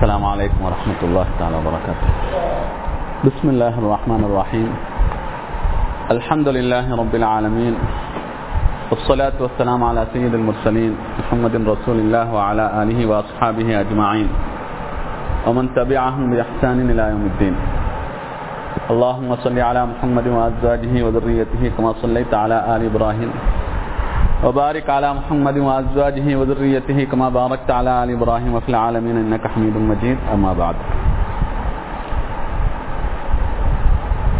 السلام عليكم ورحمة الله تعالى وبركاته. بسم الله الرحمن الرحيم. الحمد لله رب العالمين. والصلاة والسلام على سيد المرسلين محمد رسول الله وعلى آله وأصحابه أجمعين. ومن تبعهم بإحسان إلى يوم الدين. اللهم صل على محمد وأزواجه وذريته كما صليت على آل إبراهيم. وبارك على محمد وأزواجه وذريته كما باركت على آل إبراهيم وفي العالمين إنك حميد مجيد أما بعد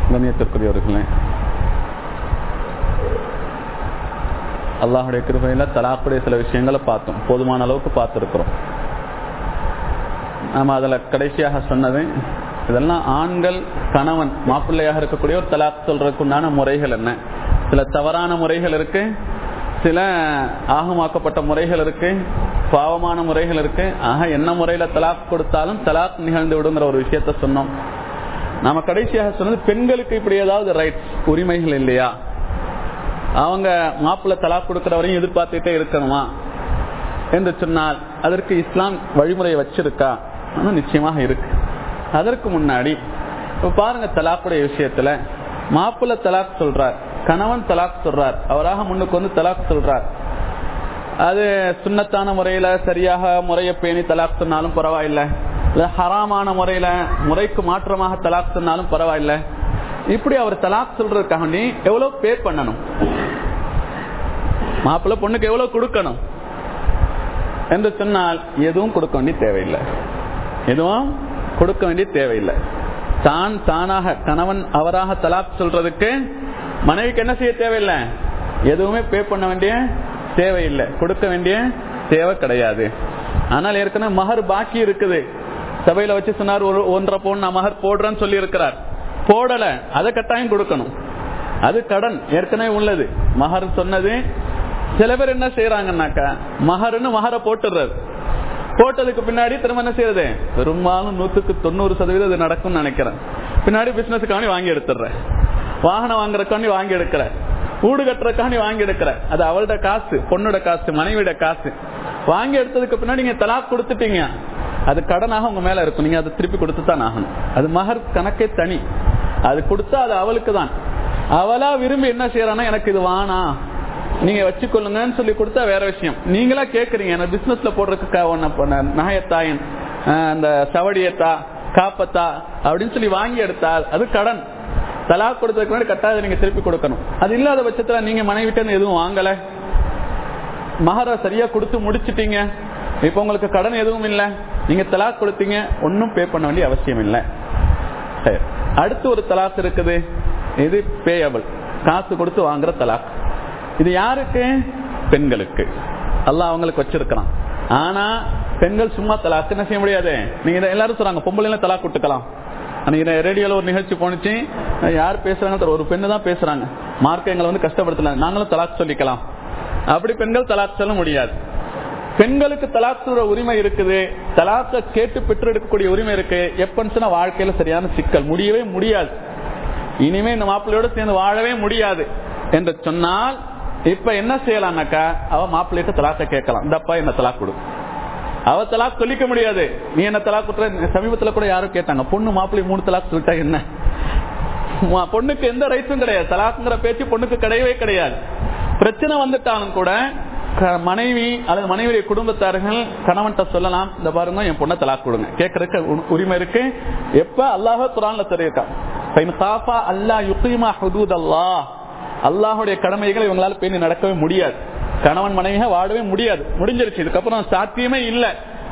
கண்ணியத்திற்குரியவர்களே அல்லாஹுடைய கிருபையில் தலாக்குடைய சில விஷயங்களை பார்த்தோம் போதுமான அளவுக்கு பார்த்துருக்குறோம் நாம் அதில் கடைசியாக சொன்னது இதெல்லாம் ஆண்கள் கணவன் மாப்பிள்ளையாக இருக்கக்கூடிய ஒரு தலாக் சொல்றதுக்கு உண்டான முறைகள் என்ன சில தவறான முறைகள் இருக்கு சில ஆகமாக்கப்பட்ட முறைகள் இருக்கு பாவமான முறைகள் இருக்கு. ஆக என்ன முறையில தலாக் கொடுத்தாலும் தலாக் நிகழ்ந்து விடுங்கிற ஒரு விஷயத்த சொன்னோம். நாம கடைசியாக சொன்னது பெண்களுக்கு இப்படி ஏதாவது ரைட்ஸ் உரிமைகள் இல்லையா? அவங்க மாப்பிள்ள தலாக் கொடுக்கிற வரையும் எதிர்பார்த்துட்டே இருக்கணுமா? என்று சொன்னால் அதற்கு இஸ்லாம் வழிமுறையை வச்சிருக்கா? நிச்சயமாக இருக்கு. அதற்கு முன்னாடி இப்ப பாருங்க தலாக்குடைய விஷயத்துல மாப்பிள்ள தலாக் சொல்றார். கணவன் தலாக் சொல்றார். அவராக முன்னுக்கு வந்து தலாக் சொல்றார். அது சுண்ணத்தான முறையில சரியாக முறையை பேணி தலாக் சொன்னாலும் பரவாயில்லை. இல்ல ஹராமான முறையில முறைக்கு மாற்றமாக தலாக் சொன்னாலும் பரவாயில்லை. இப்படி அவர் தலாக் சொல்றதுக்காக நீ எவ்வளவு பே பண்ணணும்? மாப்பிள்ள பொண்ணுக்கு எவ்வளவு கொடுக்கணும்? என்று சொன்னால் எதுவும் கொடுக்க வேண்டிய தேவையில்லை. எதுவும் கொடுக்க வேண்டிய தேவையில்லை. தான் தானாக கணவன் அவராக தலாக் சொல்றதுக்கு மனைவிக்கு என்ன செய்ய தேவையில்லை? எதுவுமே பே பண்ண வேண்டிய தேவையில்லை. கொடுக்க வேண்டிய தேவை கிடையாது. ஆனால் ஏற்கனவே மகர் பாக்கி இருக்குது. சபையில வச்சு சொன்னார் ஒரு ஒன்றரை பவுன் நான் மகர் போடுறேன்னு சொல்லி இருக்கிறார் போடல. அதை கட்டாயம் கொடுக்கணும். அது கடன் ஏற்கனவே உள்ளது. மகர் சொன்னது சில பேர் என்ன செய்யறாங்கன்னாக்கா மகர்னு மகரை போட்டுடுறது போட்டதுக்கு பின்னாடி திரும்ப என்ன செய்யறது? பெரும்பாலும் நூத்துக்கு தொண்ணூறு சதவீதம் இது நடக்கும்னு நினைக்கிறேன். பின்னாடி பிசினஸுக்காண்டி வாங்கி எடுத்துடுறேன். வாகனம் வாங்குறக்காண்டி வாங்கி எடுக்கிற வீடு கட்டுறக்காண்டி வாங்கி எடுக்கிற அது அவளோட காசு பொண்ணோட காசு மனைவியோட காசு. வாங்கி எடுத்ததுக்கு பின்னாடி நீங்க தலாக் கொடுத்துட்டீங்க. அது கடனாக உங்க மேல இருக்கும். நீங்க அதை திருப்பி கொடுத்து தான் ஆகணும். அது மகர் கணக்கே தனி. அது கொடுத்தா அது அவளுக்கு தான். அவளா விரும்பி என்ன செய்யறானா எனக்கு இது வானா நீங்க வச்சுக்கொள்ளுங்கன்னு சொல்லி கொடுத்தா வேற விஷயம். நீங்களா கேக்குறீங்க என்ன பிசினஸ்ல போடுறதுக்கு நகையத்தாயன் அந்த சவடியத்தா காப்பத்தா அப்படின்னு சொல்லி வாங்கி எடுத்தால் அது கடன். தலாக் கொடுத்ததுக்கு முன்னாடி கட்டாத நீங்க திருப்பி கொடுக்கணும். அது இல்லாத பட்சத்துல நீங்க மனைவிட்டு எதுவும் வாங்கல. மகர சரியா கொடுத்து முடிச்சிட்டீங்க. இப்ப உங்களுக்கு கடன் எதுவும் இல்ல. நீங்க தலாக் கொடுத்தீங்க. ஒன்னும் பே பண்ண வேண்டிய அவசியம் இல்லை. சரி. அடுத்து ஒரு தலாக் இருக்குது. இது பேயபிள் காசு கொடுத்து வாங்குற தலாக். இது யாருக்கு? பெண்களுக்கு. எல்லாம் அவங்களுக்கு வச்சிருக்கலாம் ஆனா பெண்கள் சும்மா தலாக்கு என்ன செய்ய முடியாது? நீங்க எல்லாரும் சொல்றாங்க பொம்பளை தலாக் விட்டுக்கலாம். அன்னைக்கு ரேடியோல ஒரு நிகழ்ச்சி போனிச்சு யார் பேசுறாங்க ஒரு பெண்ணு தான் பேசுறாங்க. மார்க்க எங்களை வந்து கஷ்டப்படுத்தல நாங்களும் தலாக் சொல்லிக்கலாம். அப்படி பெண்கள் தலாக் சொல்ல முடியாது. பெண்களுக்கு தலாக் சொல்ற உரிமை இருக்குது. தலாக்க கேட்டு பெற்றெடுக்கக்கூடிய உரிமை இருக்கு. எப்பன்னு சொன்னா வாழ்க்கையில சரியான சிக்கல். முடியவே முடியாது. இனிமே இந்த மாப்பிள்ளையோட சேர்ந்து வாழவே முடியாது. என்று சொன்னால் இப்ப என்ன செய்யலாம்னாக்கா அவ மாப்பிள்ளைகிட்ட தலாக்க கேட்கலாம். இந்தப்பா என்ன தலாக் கொடுக்கும் அவ தலாக் சொல்லிக்க முடியாது. நீ என்ன தலாக் கொடுத்த சமீபத்துல கூட யாரும் கேட்டாங்க. பொண்ணு மாப்பிள்ளை மூணு தலாக் சொல்லிட்டா என்ன? பொண்ணுக்கு எந்த ரைட்ஸும் கிடையாது. தலாக்குங்கிற பேச்சு பொண்ணுக்கு கிடையவே கிடையாது. பிரச்சனை வந்துட்டாலும் கூட மனைவி அல்லது மனைவியுடைய குடும்பத்தார்கள் கணவன்கிட்ட சொல்லலாம். இந்த பாருங்க என் பொண்ணை தலாக் கொடுங்க. கேட்கறதுக்கு உரிமை இருக்கு. எப்ப? அல்லாஹ் குரான்ல சொல்லியிருக்கான் அல்லா யுக்ரிமா ஹுதூத் அல்லாஹ் அல்லாஹுடைய கடமைகளை இவங்களால பேணி நடக்கவே முடியாது. கணவன் மனைவியாக வாழவே முடியாது. முடிஞ்சிருச்சு. இதுக்கப்புறம் சாத்தியமே இல்லை.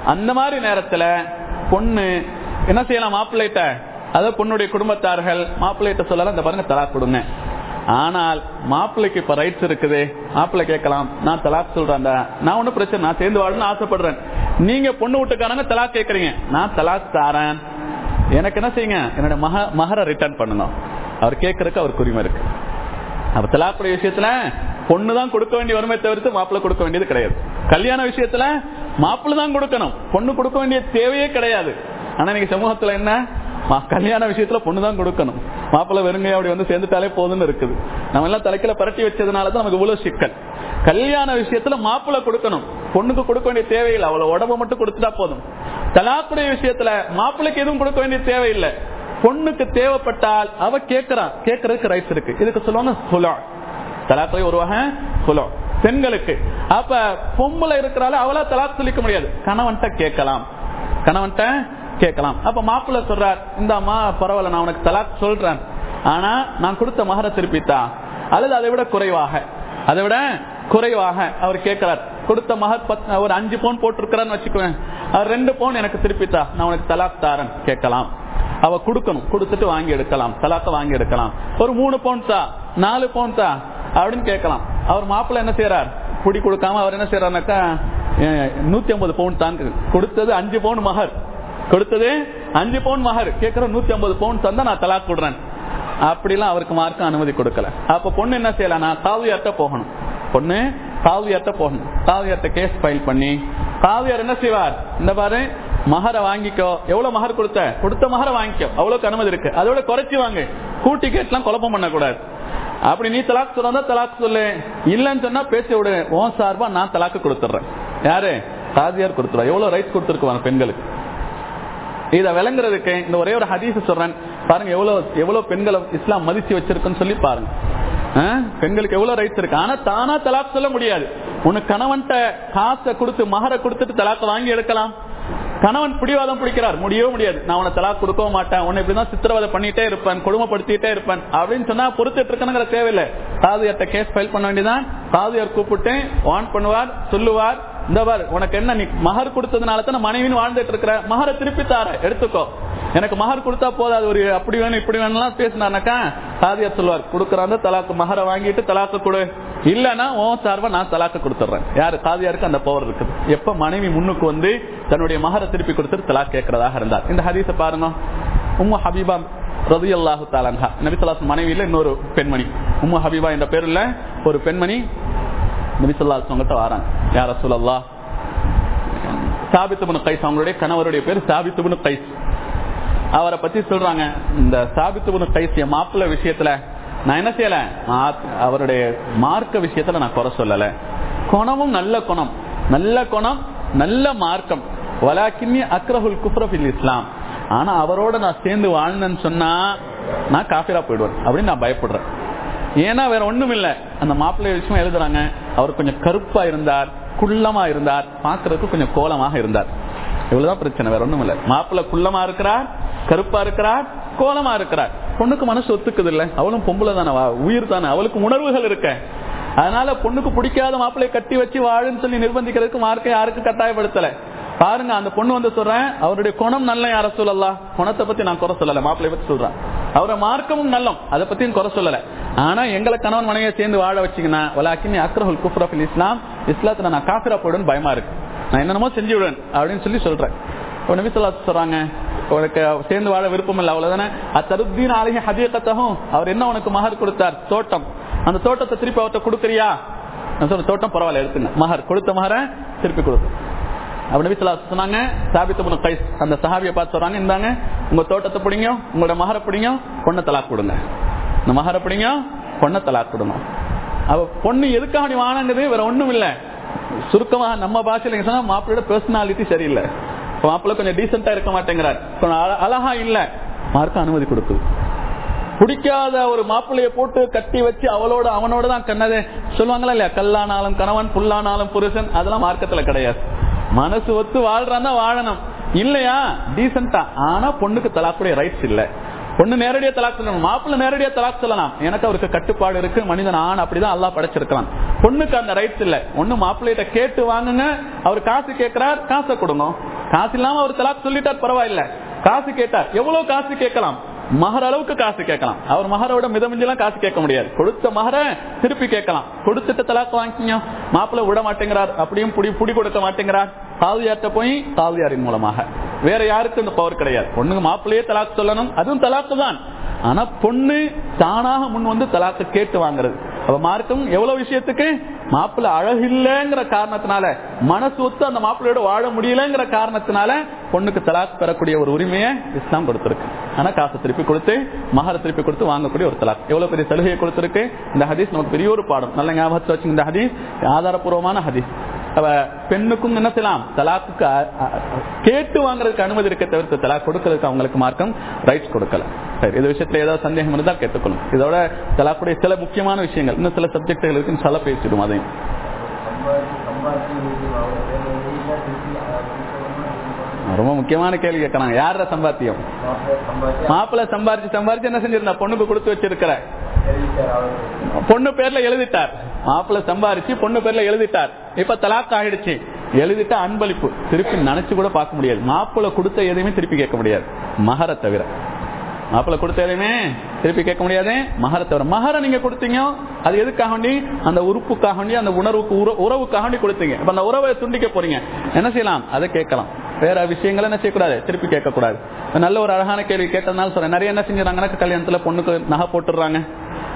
அந்த மாதிரி நேரத்துல பொண்ணு என்ன செய்யலாம்? மாப்பிள்ளைட்ட அதாவது பொண்ணுடைய குடும்பத்தார்கள் மாப்பிள்ளைட்ட சொல்லலாம் இந்த பாருங்க தலாக் கொடுங்க. ஆனால் மாப்பிள்ளைக்கு இப்ப ரைட்ஸ் இருக்குது. மாப்பிள்ளை கேட்கலாம். நான் தலாக் சொல்றேன் நான் ஒன்னும் பிரச்சனை நான் சேர்ந்து வாழணும்னு ஆசைப்படுறேன். நீங்க பொண்ணு விட்டுக்காரங்க தலாக் கேட்கறீங்க. நான் தலாக் தாரேன். எனக்கு என்ன செய்யுங்க? என்னோட மக மகரை ரிட்டர்ன் பண்ணணும். அவர் கேட்கறதுக்கு அவருக்கு உரிமை இருக்கு. அப்ப தலாக்குடைய விஷயத்துல பொண்ணு தான் கொடுக்க வேண்டிய வறுமை தவிர்த்து மாப்பிள்ள கொடுக்க வேண்டியது கிடையாது. கல்யாண விஷயத்துல மாப்பிள்ள தான் கொடுக்கணும். பொண்ணு கொடுக்க வேண்டிய தேவையே கிடையாது. ஆனா நீங்க சமூகத்துல என்ன? கல்யாண விஷயத்துல பொண்ணுதான் கொடுக்கணும். மாப்பிள்ள வெறுங்கையா அப்படி வந்து சேர்ந்துட்டாலே போதும்னு இருக்குது. நம்ம எல்லாம் தலைக்கில பரட்டி வச்சதுனாலதான் நமக்கு இவ்வளவு சிக்கல். கல்யாண விஷயத்துல மாப்பிள்ள கொடுக்கணும். பொண்ணுக்கு கொடுக்க வேண்டிய தேவையில்லை. அவ்வளவு உடம்ப மட்டும் கொடுத்துட்டா போதும். தலாக்குடைய விஷயத்துல மாப்பிள்ளைக்கு எதுவும் கொடுக்க வேண்டிய தேவையில்லை. பொண்ணுக்கு தேவைப்பட்டால் அவ கேட்கறான் கேட்கறதுக்கு ரைட்ஸ் இருக்கு. இதுக்கு சொல்லுவாங்க சுலா தலாக்குடைய ஒரு வகை சுலோ பெண்களுக்கு. அப்ப பொம்பளை இருக்கிறால அவளா தலாக் சொல்லிக்க முடியாது. கணவன்கிட்ட கேட்கலாம். கணவன்கிட்ட கேட்கலாம். அப்ப மாப்பிள்ள சொல்றார் இந்த அம்மா பரவாயில்ல நான் உனக்கு தலாக் சொல்றேன். ஆனா நான் கொடுத்த மகர திருப்பித்தா? அல்லது அதை விட குறைவாக. அதை விட குறைவாக அவர் கேட்கிறார் கொடுத்த மகர் ஒரு அஞ்சு பவுன் போட்டிருக்கிறான்னு வச்சுக்குவேன். அவர் ரெண்டு பவுன் எனக்கு திருப்பித்தா. நான் உனக்கு தலாக் தாரன். கேட்கலாம். அவ கொடுக்கணும். கொடுத்துட்டு வாங்கி எடுக்கலாம். தலாக்க வாங்கி எடுக்கலாம். ஒரு மூணு பவுன்ஸா நாலு பவுன்ஸா அப்படின்னு கேட்கலாம். அவர் மாப்பிள்ள என்ன செய்யறார் குடி கொடுக்காம அவர் என்ன செய்யறாருனாக்கா நூத்தி ஐம்பது பவுன் தான் கொடுத்தது அஞ்சு பவுன் மகர். கொடுத்தது அஞ்சு பவுன் மகர். கேட்கிற நூத்தி ஐம்பது பவுன் தந்தா நான் தலாக் கொடுறேன் அப்படிலாம் அவருக்கு மார்க்க அனுமதி கொடுக்கல. அப்ப பொண்ணு என்ன செய்யலாம்? நான் காவியார்ட்ட போகணும். பொண்ணு காவியார்ட்ட போகணும். காவியார்ட்ட கேஸ் ஃபைல் பண்ணி காவியார் என்ன செய்வார்? இந்த பாரு மகரை வாங்கிக்கோ. எவ்வளவு மகர் கொடுத்த? கொடுத்த மகரை வாங்கிக்கோ. அவ்வளவுக்கு அனுமதி இருக்கு. அதோட குறைச்சி வாங்க. கூட்டி கேட்லாம் குழப்பம் பண்ணக்கூடாது. அப்படி நீ தலாக் சொல்றா தலாக் சொல்லு. இல்லன்னு சொன்னா பேசி விடு. ஓன் சார்பா நான் தலாக்கு கொடுத்துறேன் யாரு? காதியார் கொடுத்துருவா. எவ்வளவு ரைட்ஸ் கொடுத்துருக்குவாங்க பெண்களுக்கு? இத விளங்குறதுக்கு இந்த ஒரே ஒரு ஹதீஸ் சொல்றேன். பாருங்க எவ்வளவு எவ்வளவு பெண்களை இஸ்லாம் மதிச்சு வச்சிருக்குன்னு சொல்லி பாருங்க. பெண்களுக்கு எவ்வளவு ரைட்ஸ் இருக்கு? ஆனா தானா தலாக் சொல்ல முடியாது. உனக்கு கணவன்கிட்ட காசை கொடுத்து மகரை கொடுத்துட்டு தலாக்க வாங்கி எடுக்கலாம். கணவன் பிடிவாதம் பிடிக்கிறார். முடியவே முடியாது. நான் உன தலா கொடுக்கவும் மாட்டேன். உன்னை இப்படிதான் சித்திரவதை பண்ணிட்டே இருப்பேன். கொடுமைப்படுத்திட்டே இருப்பேன். அப்படின்னு சொன்னா பொறுத்துட்டு இருக்கணுங்கிற தேவையில்லை. காதியார்ட்ட கேஸ் ஃபைல் பண்ண வேண்டியதான் காதியார் கூப்பிட்டு வான் பண்ணுவார் சொல்லுவார். இந்த உனக்கு என்ன நீ மகர் கொடுத்ததுனால தான் மனைவின்னு வாழ்ந்துட்டு இருக்கிற? மகரை திருப்பி தார எடுத்துக்கோ. எனக்கு மகர் கொடுத்தா போதாது. ஒரு அப்படி வேணும் இப்படி வேணும்லாம் பேசினாக்கா சாதியா சொல்லுவார் கொடுக்கறாங்க தலாக்கு மகரை வாங்கிட்டு தலாக்கு கொடு. இல்லன்னா உன் சார்பா நான் தலாக்கு கொடுத்துறேன் யாரு? காதியாருக்கு அந்த பவர் இருக்குது. எப்ப மனைவி முன்னுக்கு வந்து தன்னுடைய மகரை திருப்பி கொடுத்துட்டு தலாக் கேட்கறதாக இருந்தார். இந்த ஹதீஸ பாருங்க. உம்ம ஹபீபா ரவி அல்லாஹு தாலன்ஹா நபிசல்லாஸ் மனைவியில இன்னொரு பெண்மணி. உம்ம ஹபீபா என்ற பேருல ஒரு பெண்மணி நபிசல்லாஸ் உங்ககிட்ட வராங்க யார சொல்லல்லா சாபித்துபுனு கைஸ் அவங்களுடைய கணவருடைய பேர் சாபித்துபுனு கைஸ். அவரை பத்தி சொல்றாங்க இந்த சாபித்து கைசிய மாப்பிள்ள விஷயத்துல நான் என்ன செய்யல? அவருடைய மார்க்க விஷயத்துல நான் குறை சொல்லல. குணமும் நல்ல குணம். நல்ல குணம் நல்ல மார்க்கம். வலாக்கின்னி அக்ரஹுல் குப்ரபில் இஸ்லாம். ஆனா அவரோட நான் சேர்ந்து வாழ்ந்தேன்னு சொன்னா நான் காஃபிரா போயிடுவேன் அப்படின்னு நான் பயப்படுறேன். ஏன்னா வேற ஒண்ணும் இல்ல. அந்த மாப்பிள்ளை விஷயம் எழுதுறாங்க. அவர் கொஞ்சம் கருப்பா இருந்தார் குள்ளமா இருந்தார் பாக்குறதுக்கு கொஞ்சம் கோலமாக இருந்தார். இவ்வளவுதான் பிரச்சனை வேற ஒண்ணும் இல்ல. மாப்பிள்ள குள்ளமா இருக்கிறார் கருப்பா இருக்கிறார் கோலமா இருக்கிறார். பொண்ணுக்கு மனசு ஒத்துக்குது இல்ல அவளும் பொம்பளை தானே உயிர் தானே. அவளுக்கு உணர்வுகள் இருக்க. அதனால பொண்ணுக்கு பிடிக்காத மாப்பிள்ளைய கட்டி வச்சு வாழுன்னு சொல்லி நிர்பந்திக்கிறதுக்கு மார்க்கை யாருக்கும் கட்டாயப்படுத்தல. பாருங்க அந்த பொண்ணு வந்து சொல்றேன் அவருடைய குணம் நல்ல யார சொல்லலாம் குணத்தை பத்தி நான் குறை சொல்லல மாப்பிள்ளை பத்தி சொல்றேன். அவரை மார்க்கமும் நல்லம் அதை பத்தியும் குறை சொல்லல. ஆனா எங்களை கணவன் மனைவியை சேர்ந்து வாழ வச்சீங்கன்னா வலாக்கினி அக்ரஹுல் குஃப்ரஃபில் இஸ்லாம் இஸ்லாத்துல நான் காஃபிரா போடுன்னு பயமா இருக்கு. நான் என்னென்னமோ செஞ்சு விடுவேன் அப்படின்னு சொல்லி சொல்றேன். நபி சொல்லா சொல்றாங்க உனக்கு சேர்ந்து வாழ விருப்பம் இல்லை அவ்வளவுதானே? அத்தருத்தீன் அழகி ஹதியக்கத்தகும் அவர் என்ன உனக்கு மகர் கொடுத்தார்? தோட்டம். அந்த தோட்டத்தை திருப்பி அவர்கிட்ட கொடுக்குறியா? நான் சொன்ன தோட்டம் பரவாயில்ல எடுத்துங்க. மகர் கொடுத்த மகரை திருப்பி கொடுத்து அப்படி நபி சொல்லா சொன்னாங்க சாபித்து கைஸ். அந்த சஹாபியை பார்த்து சொல்றாங்க இருந்தாங்க உங்க தோட்டத்தை பிடிங்க உங்களோட மகரை பிடிங்க பொண்ணை தலாக் கொடுங்க. இந்த மகரை பிடிங்க பொண்ணை தலாக் கொடுங்க அவ பொண்ணு எதுக்காக நீ வாங்கினது? வேற ஒண்ணும் இல்ல. சுருக்கமா நம்ம பாஷையில சொன்னா மாப்பிள்ளையோட பர்சனாலிட்டி சரியில்லை. மாப்பிள்ள கொஞ்சம் டீசென்டா இருக்க மாட்டேங்கிறார். அழகா இல்ல. மார்க்க அனுமதி கொடுக்குது பிடிக்காத ஒரு மாப்பிள்ளைய போட்டு கட்டி வச்சு அவளோட அவனோட தான் கண்ணதே. சொல்லுவாங்களா இல்லையா? கல்லானாலும் கணவன் புல்லானாலும் புருஷன். அதெல்லாம் மார்க்கத்துல கிடையாது. மனசு ஒத்து வாழ்றான்னா வாழணும். இல்லையா? டீசென்டா ஆனா பொண்ணுக்கு தலாக்குடைய ரைட்ஸ் இல்ல. பொண்ணு நேரடியா தலாக் சொல்லணும். மாப்பிள்ள நேரடியா தலாக் சொல்லலாம். எனக்கு அவருக்கு கட்டுப்பாடு இருக்கு. மனிதன் ஆண் அப்படிதான் அல்லா படைச்சிருக்கலாம் பொண்ணுக்கு அந்த ரைட்ஸ் இல்ல. ஒண்ணு மாப்பிள்ளைகிட்ட கேட்டு வாங்குங்க. அவர் காசு கேட்கிறார். காசை கொடுங்க. காசு இல்லாம அவர் தலாக் சொல்லிட்டார் பரவாயில்ல. காசு கேட்டார். எவ்வளவு காசு கேட்கலாம்? மகர அளவுக்கு காசு கேட்கலாம். அவர் மகரோட மிதமிஞ்செல்லாம் காசு கேட்க முடியாது. கொடுத்த மகர திருப்பி கேட்கலாம். கொடுத்துட்டு தலாக்கு வாங்கிக்கீங்க. மாப்பிள்ள விட மாட்டேங்கிறார். அப்படியும் புடி புடி கொடுக்க மாட்டேங்கிறார். காவியார்ட்ட போய் காவியாரின் மூலமாக. வேற யாருக்கும் இந்த பவர் கிடையாது. பொண்ணுக்கு மாப்பிள்ளையே தலாக்கு சொல்லணும். அதுவும் தலாக்கு தான். ஆனா பொண்ணு தானாக முன் வந்து தலாக்கு கேட்டு வாங்குறது. அப்ப மார்க்கம் எவ்வளவு விஷயத்துக்கு? மாப்பிள்ள அழகில்லைங்கிற காரணத்தினால மனசு ஒத்து அந்த மாப்பிள்ளையோட வாழ முடியலங்கிற காரணத்தினால பொண்ணுக்கு தலாக் பெறக்கூடிய ஒரு உரிமையை இஸ்லாம் கொடுத்திருக்கு. ஆனா காசு திருப்பி கொடுத்து மகர திருப்பி கொடுத்து வாங்கக்கூடிய ஒரு தலாக். எவ்வளவு பெரிய சலுகையை கொடுத்திருக்கு? இந்த ஹதீஸ் நமக்கு பெரிய ஒரு பாடம். நல்ல ஞாபகத்தை வச்சு இந்த ஹதீஸ். ஆதாரபூர்வமான ஹதீஸ். பெண்ணுக்கும் என்ன செய்யலாம் தலாக்குக்கு கேட்டு வாங்குறதுக்கு அனுமதி இருக்க தவிர்த்து தலாக் கொடுக்கறதுக்கு அவங்களுக்கு மார்க்கம் ரைட்ஸ் கொடுக்கல. சரி இது விஷயத்துல ஏதாவது சந்தேகம் இருந்தால் கேட்டுக்கணும் இதோட தலாக்குடைய சில முக்கியமான விஷயங்கள் இன்னும் சில சப்ஜெக்டுகள் இருக்குன்னு சொல்ல பேசிடும் அதையும். ரொம்ப முக்கியமான கேள்வி கேட்கறாங்க. யார சம்பாத்தியம்? மாப்பிள்ளை சம்பாரிச்சு சம்பாரிச்சு என்ன செஞ்சிருந்தா? பொண்ணுக்கு கொடுத்து வச்சிருக்கிற. பொண்ணு பேர்ல எழுதிட்டார். மாப்பிள்ளை சம்பாரிச்சு பொண்ணு பேர்ல எழுதிட்டார். இப்ப தலாக் ஆயிடுச்சு எழுதிட்ட அன்பளிப்பு. திருப்பி நினைச்சு கூட பார்க்க முடியாது. மாப்பிள்ள கொடுத்த எதையுமே திருப்பி கேட்க முடியாது. மகர தவிர. மாப்பிள்ள கொடுத்த எதையுமே திருப்பி கேட்க முடியாது. மகர தவிர. மகர நீங்க கொடுத்தீங்க. அது எதுக்காக வேண்டி? அந்த உறுப்புக்காக வேண்டி அந்த உணர்வுக்கு உறவுக்காக வேண்டி கொடுத்தீங்க. இப்ப அந்த உறவை துண்டிக்க போறீங்க. என்ன செய்யலாம்? அதை கேட்கலாம். வேற விஷயங்களை என்ன செய்யக்கூடாது? திருப்பி கேட்கக்கூடாது. நல்ல ஒரு அழகான கேள்வி கேட்டதுனால சொல்றேன். நிறைய என்ன செஞ்சாங்கன்னா கல்யாணத்துல பொண்ணுக்கு நகை போட்டுடுறாங்க.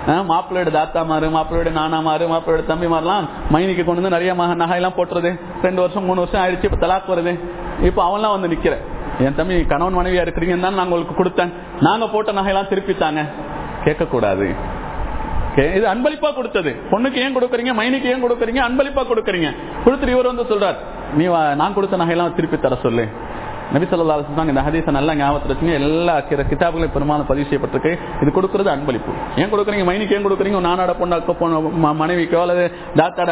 மாப்பிள்ளையோட தாத்தா மாறு மாப்பிள்ளையோட நானா மாறு மாப்பிள்ளையோட தம்பி மாறலாம் மைனிக்கு கொண்டு வந்து நிறைய மக நகையெல்லாம் போட்டுறது. ரெண்டு வருஷம் மூணு வருஷம் ஆயிடுச்சு இப்ப தலாக் வருது. இப்ப அவன்லாம் வந்து நிக்கிற என் தம்பி கணவன் மனைவியா இருக்கிறீங்கன்னு தான் நான் உங்களுக்கு கொடுத்தேன். நாங்க போட்ட நகையெல்லாம் திருப்பித்தாங்க கேட்க கூடாது இது அன்பளிப்பா கொடுத்தது. பொண்ணுக்கு ஏன் கொடுக்கறீங்க மைனிக்கு ஏன் கொடுக்கறீங்க அன்பளிப்பா கொடுக்கறீங்க. கொடுத்துட்டு இவர் வந்து சொல்றார் நீ வா- நான் கொடுத்த நகையெல்லாம் திருப்பி தர சொல்லு. நபிசல்லா சொன்னாங்க இந்த ஹதீஸை நல்லா ஞாபகத்தில் வச்சுங்க. எல்லா கிதாபுகளையும் பெரும்பாலும் பதிவு செய்யப்பட்டிருக்கு. இது கொடுக்கறது அன்பளிப்பு. ஏன் கொடுக்குறீங்க? மைனிக்கு ஏன் கொடுக்குறீங்க? உங்க நானாட பொண்ணாக்க மனைவிக்கோ அல்லது தாத்தாட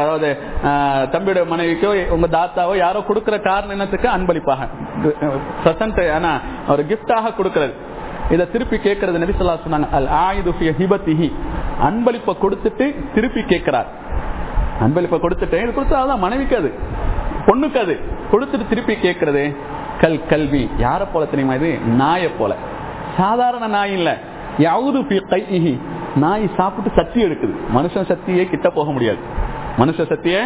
அதாவது ஆஹ், தம்பியோட மனைவிக்கோ உங்க தாத்தாவோ யாரோ கொடுக்குற காரணம் என்னத்துக்கு அன்பளிப்பாக பிரசன்ட் ஆனா ஒரு கிஃப்டாக கொடுக்கிறது. இதை திருப்பி கேட்கறது நபிசல்லா சொன்னாங்க அல் ஆயுது ஹிபத்திஹி. அன்பளிப்பை கொடுத்துட்டு திருப்பி கேட்கிறார். அன்பளிப்பை கொடுத்துட்டேன் இது கொடுத்தா அதான் மனைவிக்கு அது பொண்ணுக்கு அது. கொடுத்துட்டு திருப்பி கேட்கறது கல் கல்வி. யாரை போல தெரியுமா இது? நாயை போல. சாதாரண நாய் இல்ல. யாவது நாய் சாப்பிட்டு சக்தி எடுக்குது. மனுஷன் சக்தியே கிட்ட போக முடியாது. மனுஷ சக்திய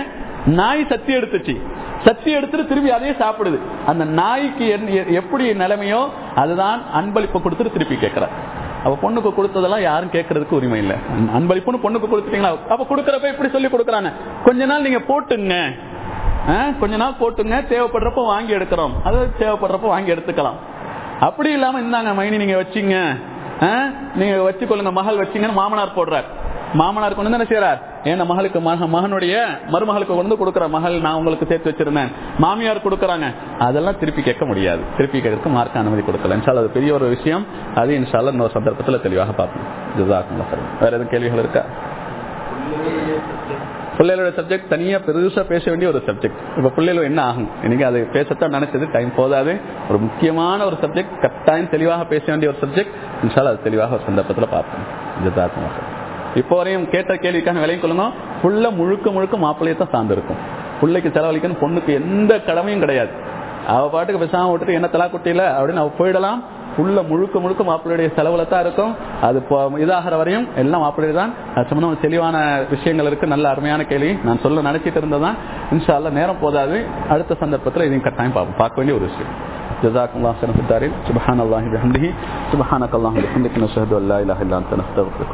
நாய் சக்தி எடுத்துச்சு. சக்தி எடுத்துட்டு திருப்பி அதையே சாப்பிடுது. அந்த நாய்க்கு என்ன- எப்படி நிலைமையோ அதுதான் அன்பளிப்பு கொடுத்துட்டு திருப்பி கேட்கிறார். அப்ப பொண்ணுக்கு கொடுத்ததெல்லாம் யாரும் கேட்கறதுக்கு உரிமை இல்லை. அன்பளிப்புன்னு பொண்ணுக்கு கொடுத்துட்டீங்களா? அப்ப கொடுக்கறப்ப எப்படி சொல்லி கொடுக்கறாங்க கொஞ்ச நாள் நீங்க போட்டுங்க. கொஞ்ச நாள் போட்டுங்க தேவைப்படுறப்ப வாங்கி எடுக்கிறோம். அது தேவைப்படுறப்ப வாங்கி எடுத்துக்கலாம். அப்படி இல்லாம இந்தாங்க மைனி நீங்க வச்சீங்க. நீங்க வச்சுக்கொள்ளுங்க மகள் வச்சிங்கன்னு மாமனார் போடுறார். மாமனார் கொண்டு வந்து என்ன செய்யறார் என் மகளுக்கு மகனுடைய மருமகளுக்கு கொண்டு வந்து கொடுக்குற மகள் நான் உங்களுக்கு சேர்த்து வச்சிருந்தேன். மாமியார் கொடுக்கறாங்க. அதெல்லாம் திருப்பி கேட்க முடியாது. திருப்பி கேட்க மார்க்க அனுமதி கொடுக்கல. இன்ஷால்ல அது பெரிய ஒரு விஷயம். அது இன்ஷால்ல இன்னொரு சந்தர்ப்பத்தில் தெளிவாக பார்ப்போம். ஜிசாக்கும் வேற எதுவும் கேள்விகள் இருக்கா? பிள்ளைகளோட சப்ஜெக்ட் தனியா பெருசா பேச வேண்டிய ஒரு சப்ஜெக்ட் இப்ப பிள்ளைகளோ என்ன ஆகும்? இன்னைக்கு அது பேசத்தான் நினைச்சது. டைம் போதாது. ஒரு முக்கியமான ஒரு சப்ஜெக்ட் கட்டாயம் தெளிவாக பேச வேண்டிய ஒரு சப்ஜெக்ட் இன்ஷால்ல அது தெளிவாக ஒரு சந்தர்ப்பத்தில் பார்ப்போம். இப்போ வரையும் கேட்ட கேள்விக்கான விலையும் கொள்ளுங்க புள்ள முழுக்க முழுக்க மாப்பிள்ளையை தான் சார்ந்திருக்கும். பிள்ளைக்கு செலவழிக்கணும். பொண்ணுக்கு எந்த கடமையும் கிடையாது. அவ பாட்டுக்கு பேசாம விட்டுட்டு என்ன தலா குட்டியில அப்படின்னு அவ போயிடலாம். புள்ள முழுக்க முழுக்க மாப்பிள்ளையுடைய செலவுல தான் இருக்கும் அது இப்போ இதாகிற வரையும் எல்லாம் மாப்பிள்ளை தான் அது சம்பந்தம் தெளிவான விஷயங்கள் இருக்கு நல்ல அருமையான கேள்வி நான் சொல்ல நினைச்சிட்டு இருந்ததான் இன்ஷா அல்லாஹ் நேரம் போதாது அடுத்த சந்தர்ப்பத்தில் இதையும் கட்டாயம் பார்ப்போம் பார்க்க வேண்டிய ஒரு விஷயம் جزاكم الله خيرا في الدارين سبحان الله بحمده سبحانك اللهم وبحمدك نشهد ان لا اله الا انت نستغفرك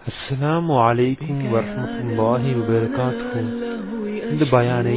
அஸ்ஸலாமு அலைக்கும் வரஹ்மத்துல்லாஹி வபரகாத்துஹு இந்த பயானை